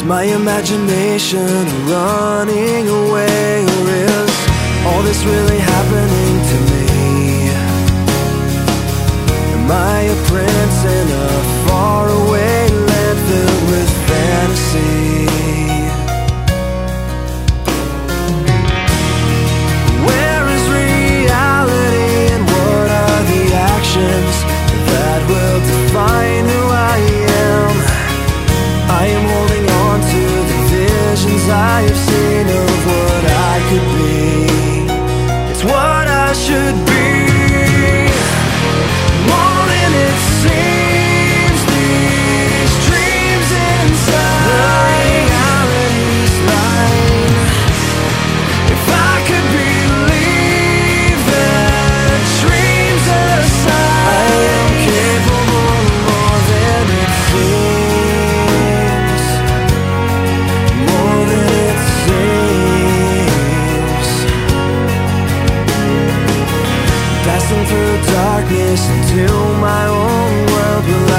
Is my imagination running away or is all this really happening? Through darkness into my own world.